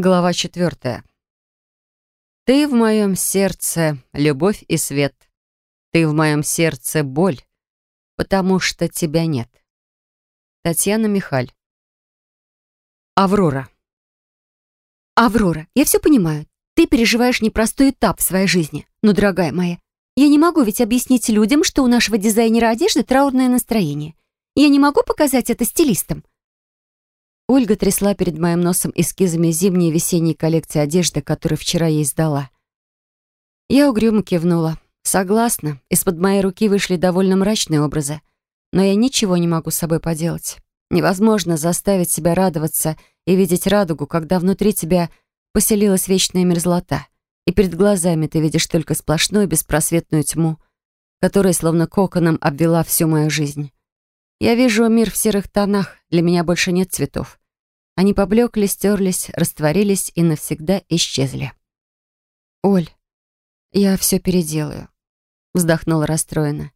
Глава четвертая. Ты в моем сердце любовь и свет. Ты в моем сердце боль, потому что тебя нет. Татьяна Михаль. Аврора. Аврора, я все понимаю. Ты переживаешь непростой этап в своей жизни. Но, дорогая моя, я не могу ведь объяснить людям, что у нашего дизайнера одежды траурное настроение. Я не могу показать это стилистам. Ольга трясла перед моим носом эскизами зимней и весенней коллекции одежды, которую вчера ей сдала. Я угрюмо кивнула. Согласна, из-под моей руки вышли довольно мрачные образы. Но я ничего не могу с собой поделать. Невозможно заставить себя радоваться и видеть радугу, когда внутри тебя поселилась вечная мерзлота, и перед глазами ты видишь только сплошную беспросветную тьму, которая словно коконом обвела всю мою жизнь. Я вижу мир в серых тонах, для меня больше нет цветов. Они поблекли, стерлись, растворились и навсегда исчезли. «Оль, я все переделаю», — вздохнула расстроена.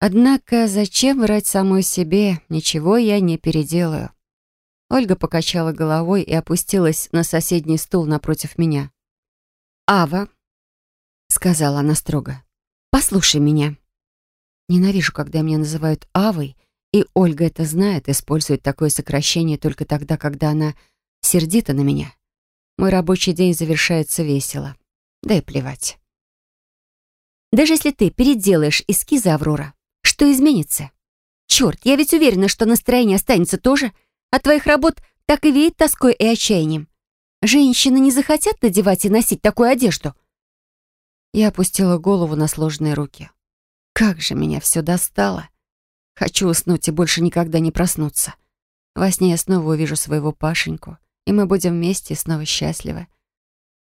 «Однако зачем врать самой себе? Ничего я не переделаю». Ольга покачала головой и опустилась на соседний стул напротив меня. «Ава», — сказала она строго, — «послушай меня». Ненавижу, когда меня называют Авой, и Ольга это знает, использует такое сокращение только тогда, когда она сердита на меня. Мой рабочий день завершается весело. Да и плевать. Даже если ты переделаешь эскизы Аврора, что изменится? Черт, я ведь уверена, что настроение останется тоже. От твоих работ так и веет тоской и отчаянием. Женщины не захотят надевать и носить такую одежду. Я опустила голову на сложные руки. Как же меня все достало. Хочу уснуть и больше никогда не проснуться. Во сне я снова увижу своего Пашеньку, и мы будем вместе и снова счастливы.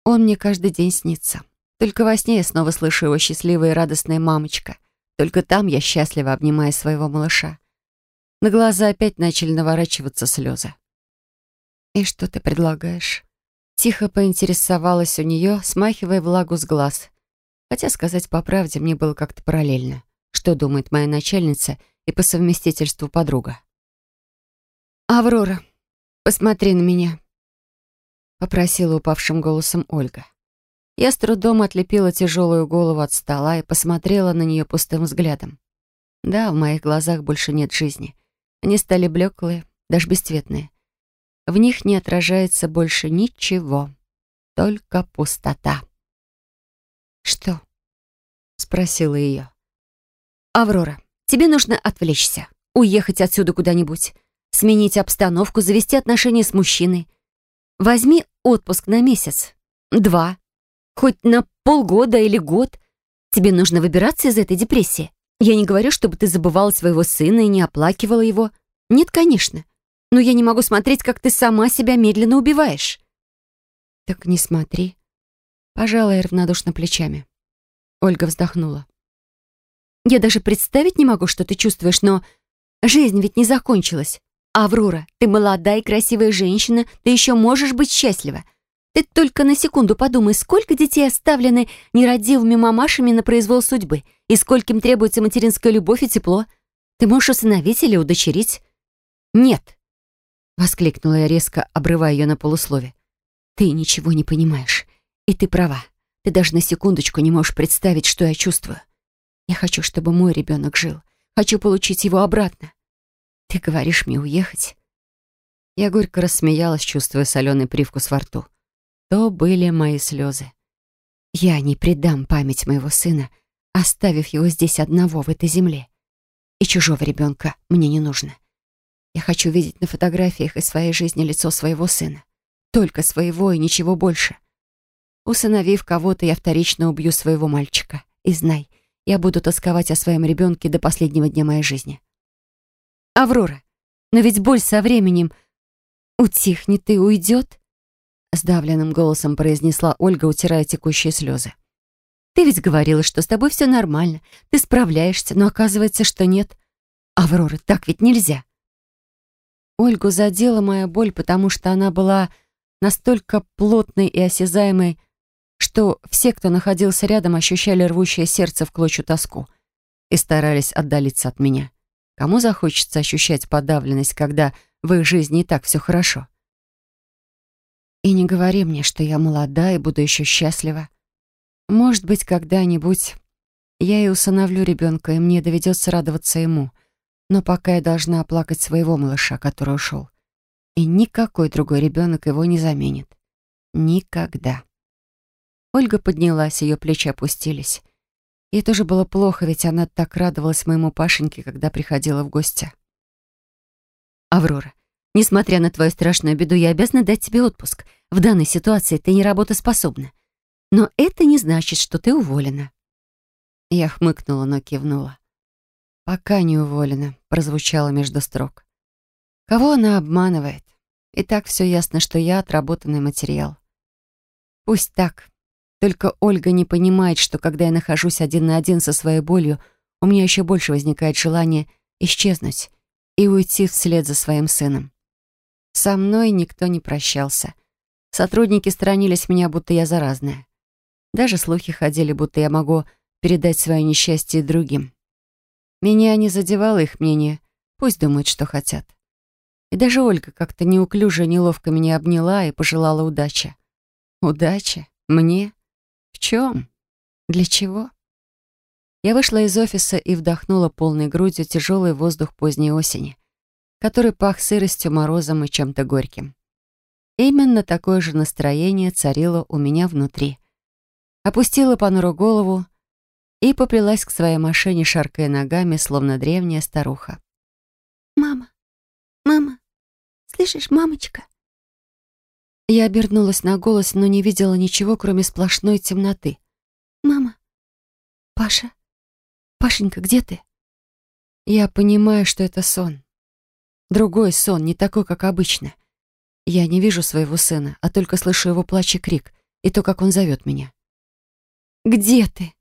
Он мне каждый день снится. Только во сне я снова слышу его счастливая и радостная мамочка. Только там я счастливо обнимаю своего малыша. На глаза опять начали наворачиваться слезы. «И что ты предлагаешь?» Тихо поинтересовалась у нее, смахивая влагу с глаз. Хотя сказать по правде мне было как-то параллельно. Что думает моя начальница — и по совместительству подруга. «Аврора, посмотри на меня», — попросила упавшим голосом Ольга. Я с трудом отлепила тяжелую голову от стола и посмотрела на нее пустым взглядом. Да, в моих глазах больше нет жизни. Они стали блеклые, даже бесцветные. В них не отражается больше ничего, только пустота. «Что?» — спросила ее. «Аврора, Тебе нужно отвлечься, уехать отсюда куда-нибудь, сменить обстановку, завести отношения с мужчиной. Возьми отпуск на месяц, два, хоть на полгода или год. Тебе нужно выбираться из этой депрессии. Я не говорю, чтобы ты забывала своего сына и не оплакивала его. Нет, конечно. Но я не могу смотреть, как ты сама себя медленно убиваешь. Так не смотри. Пожалуй, равнодушно плечами. Ольга вздохнула. Я даже представить не могу, что ты чувствуешь, но жизнь ведь не закончилась. Аврора, ты молодая и красивая женщина, ты еще можешь быть счастлива. Ты только на секунду подумай, сколько детей оставлены нерадивыми мамашами на произвол судьбы, и скольким требуется материнская любовь и тепло. Ты можешь усыновить или удочерить? Нет, воскликнула я резко, обрывая ее на полуслове. Ты ничего не понимаешь. И ты права. Ты даже на секундочку не можешь представить, что я чувствую. Я хочу, чтобы мой ребенок жил. Хочу получить его обратно. Ты говоришь мне уехать?» Я горько рассмеялась, чувствуя соленый привкус во рту. То были мои слезы. Я не предам память моего сына, оставив его здесь одного в этой земле. И чужого ребенка мне не нужно. Я хочу видеть на фотографиях из своей жизни лицо своего сына. Только своего и ничего больше. Усыновив кого-то, я вторично убью своего мальчика. И знай, я буду тосковать о своем ребенке до последнего дня моей жизни. «Аврора, но ведь боль со временем утихнет и уйдет?» Сдавленным голосом произнесла Ольга, утирая текущие слезы. «Ты ведь говорила, что с тобой все нормально, ты справляешься, но оказывается, что нет. Аврора, так ведь нельзя». Ольгу задела моя боль, потому что она была настолько плотной и осязаемой, что все, кто находился рядом, ощущали рвущее сердце в клочью тоску и старались отдалиться от меня. Кому захочется ощущать подавленность, когда в их жизни и так все хорошо? И не говори мне, что я молода и буду еще счастлива. Может быть, когда-нибудь я и усыновлю ребенка, и мне доведется радоваться ему. Но пока я должна оплакать своего малыша, который ушел. И никакой другой ребенок его не заменит. Никогда. Ольга поднялась, ее плечи опустились. Ей тоже было плохо, ведь она так радовалась моему Пашеньке, когда приходила в гости. «Аврора, несмотря на твою страшную беду, я обязана дать тебе отпуск. В данной ситуации ты не работоспособна. Но это не значит, что ты уволена». Я хмыкнула, но кивнула. «Пока не уволена», — прозвучало между строк. «Кого она обманывает? И так все ясно, что я отработанный материал. Пусть так. Только Ольга не понимает, что когда я нахожусь один на один со своей болью, у меня еще больше возникает желание исчезнуть и уйти вслед за своим сыном. Со мной никто не прощался. Сотрудники сторонились меня, будто я заразная. Даже слухи ходили, будто я могу передать свое несчастье другим. Меня не задевало их мнение, пусть думают, что хотят. И даже Ольга как-то неуклюже неловко меня обняла и пожелала удачи. Удачи? Мне? В чем? Для чего? Я вышла из офиса и вдохнула полной грудью тяжелый воздух поздней осени, который пах сыростью, морозом и чем-то горьким. Именно такое же настроение царило у меня внутри. Опустила понуру голову и поплелась к своей машине, шаркая ногами, словно древняя старуха. «Мама! Мама! Слышишь, мамочка?» Я обернулась на голос, но не видела ничего, кроме сплошной темноты. «Мама! Паша! Пашенька, где ты?» Я понимаю, что это сон. Другой сон, не такой, как обычно. Я не вижу своего сына, а только слышу его плач и крик, и то, как он зовет меня. «Где ты?»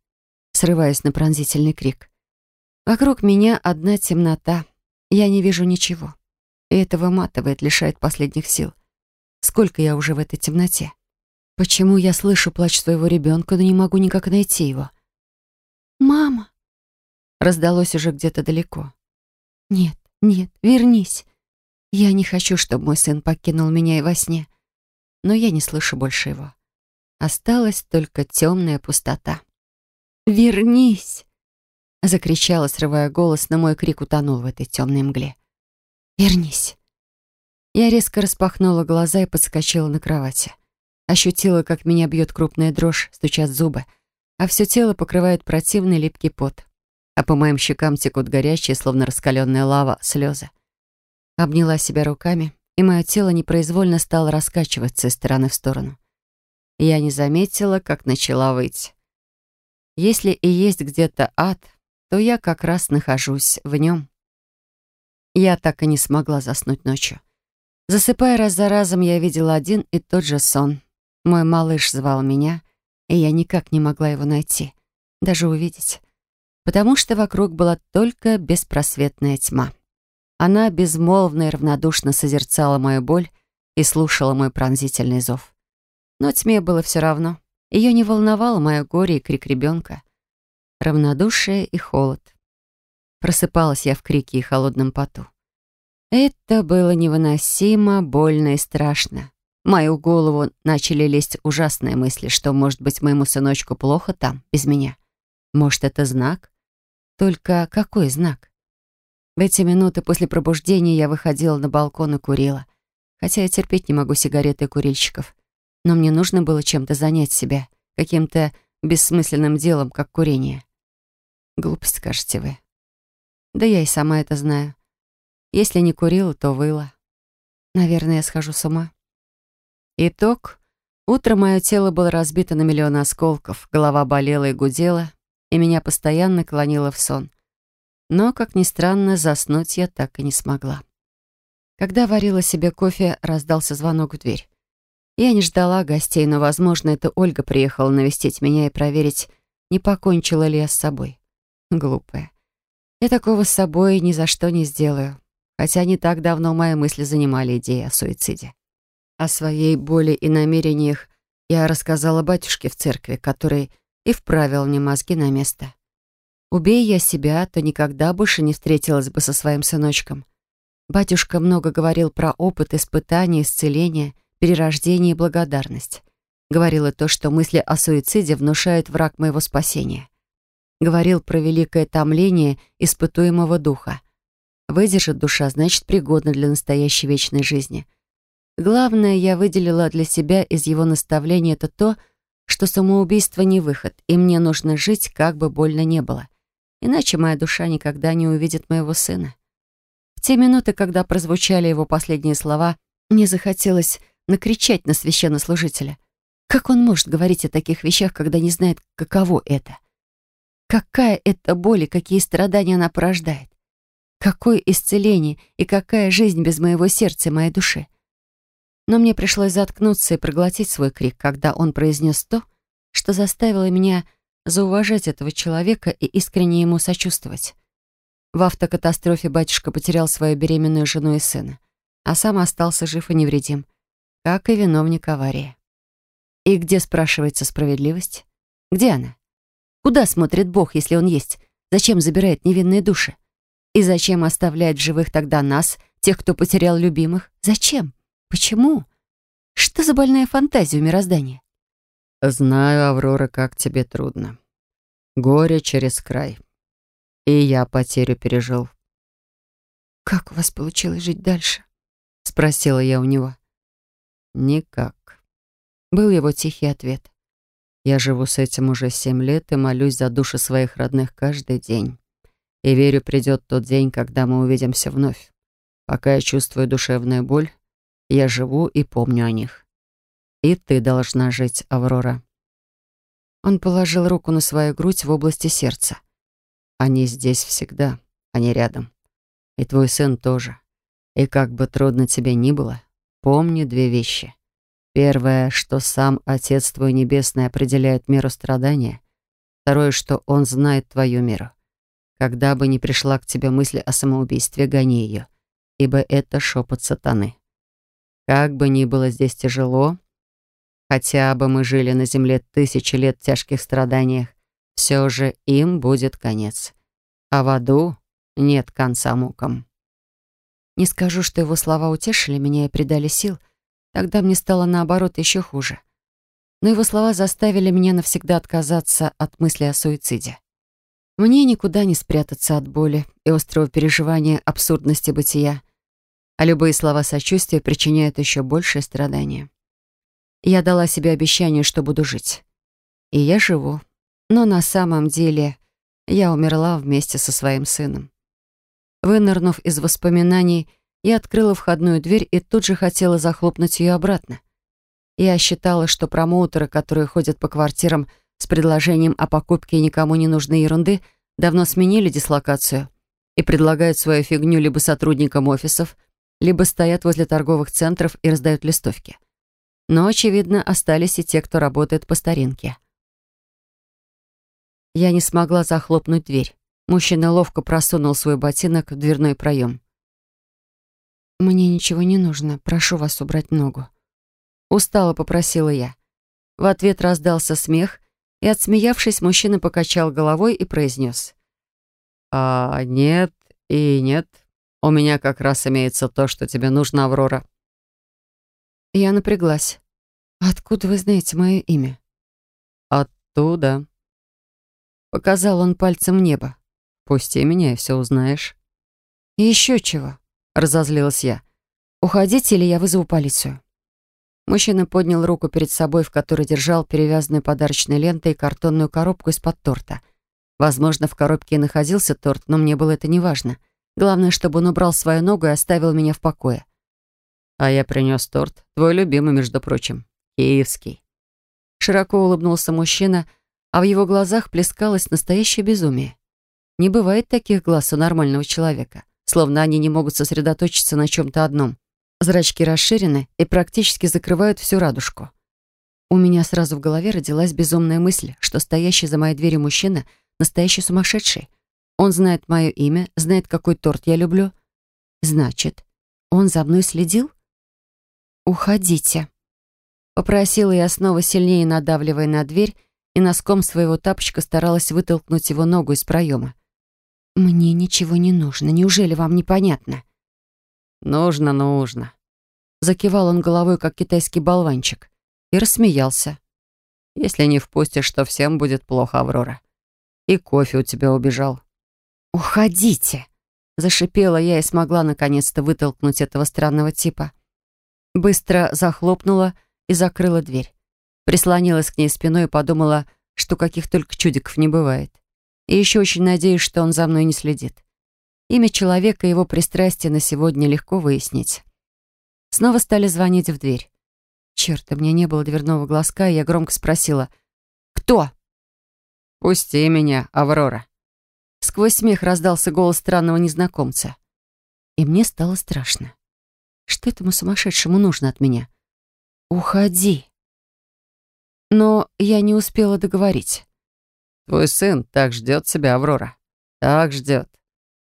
Срываюсь на пронзительный крик. Вокруг меня одна темнота. Я не вижу ничего. И это выматывает, лишает последних сил. Сколько я уже в этой темноте? Почему я слышу плач своего ребенка, но не могу никак найти его? «Мама!» Раздалось уже где-то далеко. «Нет, нет, вернись. Я не хочу, чтобы мой сын покинул меня и во сне. Но я не слышу больше его. Осталась только темная пустота. «Вернись!» Закричала, срывая голос, но мой крик утонул в этой темной мгле. «Вернись!» Я резко распахнула глаза и подскочила на кровати. Ощутила, как меня бьет крупная дрожь, стучат зубы, а все тело покрывает противный липкий пот. А по моим щекам текут горячие, словно раскаленная лава, слезы. Обняла себя руками, и мое тело непроизвольно стало раскачиваться из стороны в сторону. Я не заметила, как начала выть. Если и есть где-то ад, то я как раз нахожусь в нем. Я так и не смогла заснуть ночью. Засыпая раз за разом, я видела один и тот же сон. Мой малыш звал меня, и я никак не могла его найти, даже увидеть, потому что вокруг была только беспросветная тьма. Она безмолвно и равнодушно созерцала мою боль и слушала мой пронзительный зов. Но тьме было все равно. Ее не волновало мое горе и крик ребенка. Равнодушие и холод. Просыпалась я в крике и холодном поту. Это было невыносимо, больно и страшно. В мою голову начали лезть ужасные мысли, что, может быть, моему сыночку плохо там, без меня. Может, это знак? Только какой знак? В эти минуты после пробуждения я выходила на балкон и курила. Хотя я терпеть не могу сигареты и курильщиков. Но мне нужно было чем-то занять себя, каким-то бессмысленным делом, как курение. Глупость, скажете вы. Да я и сама это знаю. Если не курила, то выла. Наверное, я схожу с ума. Итог. Утро мое тело было разбито на миллион осколков, голова болела и гудела, и меня постоянно клонило в сон. Но, как ни странно, заснуть я так и не смогла. Когда варила себе кофе, раздался звонок в дверь. Я не ждала гостей, но, возможно, это Ольга приехала навестить меня и проверить, не покончила ли я с собой. Глупая. Я такого с собой ни за что не сделаю хотя не так давно мои мысли занимали идеи о суициде. О своей боли и намерениях я рассказала батюшке в церкви, который и вправил мне мозги на место. Убей я себя, то никогда больше не встретилась бы со своим сыночком. Батюшка много говорил про опыт испытания, исцеления, перерождение и благодарность. Говорил и то, что мысли о суициде внушают враг моего спасения. Говорил про великое томление испытуемого духа. Выдержит душа, значит, пригодна для настоящей вечной жизни. Главное, я выделила для себя из его наставления это то, что самоубийство не выход, и мне нужно жить, как бы больно не было. Иначе моя душа никогда не увидит моего сына. В те минуты, когда прозвучали его последние слова, мне захотелось накричать на священнослужителя. Как он может говорить о таких вещах, когда не знает, каково это? Какая это боль и какие страдания она порождает? Какое исцеление и какая жизнь без моего сердца и моей души? Но мне пришлось заткнуться и проглотить свой крик, когда он произнес то, что заставило меня зауважать этого человека и искренне ему сочувствовать. В автокатастрофе батюшка потерял свою беременную жену и сына, а сам остался жив и невредим, как и виновник аварии. И где, спрашивается, справедливость? Где она? Куда смотрит Бог, если Он есть? Зачем забирает невинные души? И зачем оставляет живых тогда нас, тех, кто потерял любимых? Зачем? Почему? Что за больная фантазия у мироздания? Знаю, Аврора, как тебе трудно. Горе через край. И я потерю пережил. «Как у вас получилось жить дальше?» — спросила я у него. «Никак был его тихий ответ. Я живу с этим уже семь лет и молюсь за души своих родных каждый день. И верю, придет тот день, когда мы увидимся вновь. Пока я чувствую душевную боль, я живу и помню о них. И ты должна жить, Аврора. Он положил руку на свою грудь в области сердца. Они здесь всегда, они рядом. И твой сын тоже. И как бы трудно тебе ни было, помни две вещи. Первое, что сам Отец твой Небесный определяет меру страдания. Второе, что Он знает твою меру. Когда бы ни пришла к тебе мысль о самоубийстве, гони ее, ибо это шепот сатаны. Как бы ни было здесь тяжело, хотя бы мы жили на земле тысячи лет в тяжких страданиях, все же им будет конец. А в аду нет конца мукам. Не скажу, что его слова утешили меня и придали сил — Тогда мне стало, наоборот, еще хуже. Но его слова заставили меня навсегда отказаться от мысли о суициде. Мне никуда не спрятаться от боли и острого переживания абсурдности бытия, а любые слова сочувствия причиняют еще большее страдание. Я дала себе обещание, что буду жить. И я живу. Но на самом деле я умерла вместе со своим сыном. Вынырнув из воспоминаний, я открыла входную дверь и тут же хотела захлопнуть ее обратно. Я считала, что промоутеры, которые ходят по квартирам с предложением о покупке никому не нужной ерунды, давно сменили дислокацию и предлагают свою фигню либо сотрудникам офисов, либо стоят возле торговых центров и раздают листовки. Но, очевидно, остались и те, кто работает по старинке. Я не смогла захлопнуть дверь. Мужчина ловко просунул свой ботинок в дверной проем. «Мне ничего не нужно. Прошу вас убрать ногу». Устало попросила я. В ответ раздался смех, и, отсмеявшись, мужчина покачал головой и произнес. «А нет и нет. У меня как раз имеется то, что тебе нужно, Аврора». Я напряглась. «Откуда вы знаете мое имя?» «Оттуда». Показал он пальцем в небо. «Пусти меня, и все узнаешь». «И еще чего?» разозлилась я. «Уходите, или я вызову полицию». Мужчина поднял руку перед собой, в которой держал перевязанную подарочной лентой и картонную коробку из-под торта. Возможно, в коробке и находился торт, но мне было это неважно. Главное, чтобы он убрал свою ногу и оставил меня в покое. «А я принес торт. Твой любимый, между прочим. Киевский». Широко улыбнулся мужчина, а в его глазах плескалось настоящее безумие. Не бывает таких глаз у нормального человека словно они не могут сосредоточиться на чем-то одном. Зрачки расширены и практически закрывают всю радужку. У меня сразу в голове родилась безумная мысль, что стоящий за моей дверью мужчина — настоящий сумасшедший. Он знает мое имя, знает, какой торт я люблю. Значит, он за мной следил? «Уходите», — попросила я снова сильнее надавливая на дверь и носком своего тапочка старалась вытолкнуть его ногу из проема. «Мне ничего не нужно. Неужели вам непонятно?» «Нужно, нужно». Закивал он головой, как китайский болванчик, и рассмеялся. «Если не впустишь, то всем будет плохо, Аврора. И кофе у тебя убежал». «Уходите!» — зашипела я и смогла наконец-то вытолкнуть этого странного типа. Быстро захлопнула и закрыла дверь. Прислонилась к ней спиной и подумала, что каких только чудиков не бывает. И еще очень надеюсь, что он за мной не следит. Имя человека и его пристрастие на сегодня легко выяснить. Снова стали звонить в дверь. Черт, у меня не было дверного глазка, и я громко спросила «Кто?» «Пусти меня, Аврора». Сквозь смех раздался голос странного незнакомца. И мне стало страшно. Что этому сумасшедшему нужно от меня? «Уходи!» Но я не успела договорить. «Твой сын так ждет тебя, Аврора. Так ждет.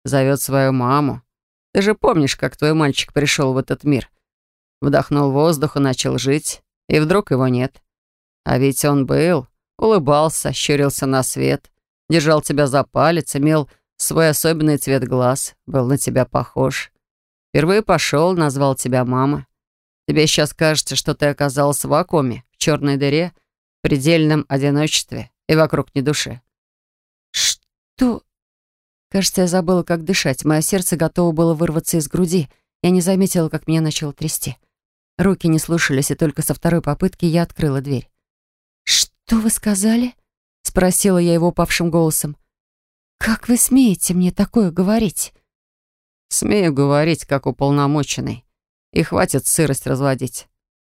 Зовет свою маму. Ты же помнишь, как твой мальчик пришел в этот мир? Вдохнул воздух и начал жить, и вдруг его нет. А ведь он был, улыбался, щурился на свет, держал тебя за палец, имел свой особенный цвет глаз, был на тебя похож. Впервые пошел, назвал тебя мама. Тебе сейчас кажется, что ты оказалась в вакууме, в черной дыре, в предельном одиночестве и вокруг ни души. Что? Кажется, я забыла, как дышать. Мое сердце готово было вырваться из груди. Я не заметила, как меня начало трясти. Руки не слушались, и только со второй попытки я открыла дверь. «Что вы сказали?» — спросила я его упавшим голосом. «Как вы смеете мне такое говорить?» «Смею говорить, как уполномоченный. И хватит сырость разводить.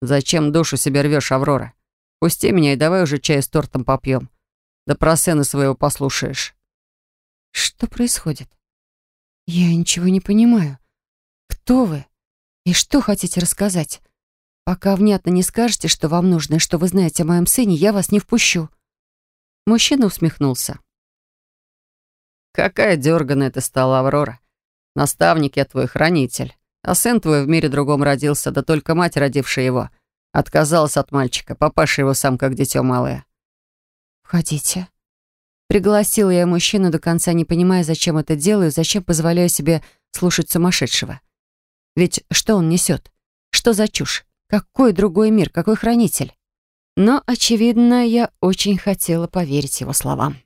Зачем душу себе рвешь, Аврора? Пусти меня и давай уже чай с тортом попьем. Да про сына своего послушаешь». «Что происходит?» «Я ничего не понимаю. Кто вы? И что хотите рассказать? Пока внятно не скажете, что вам нужно и что вы знаете о моем сыне, я вас не впущу». Мужчина усмехнулся. «Какая дерганая ты стала, Аврора. Наставник я твой, хранитель. А сын твой в мире другом родился, да только мать, родившая его, отказалась от мальчика, папаша его сам как дитё малое». «Входите». Пригласила я мужчину до конца, не понимая, зачем это делаю, зачем позволяю себе слушать сумасшедшего. Ведь что он несет? Что за чушь? Какой другой мир? Какой хранитель? Но, очевидно, я очень хотела поверить его словам.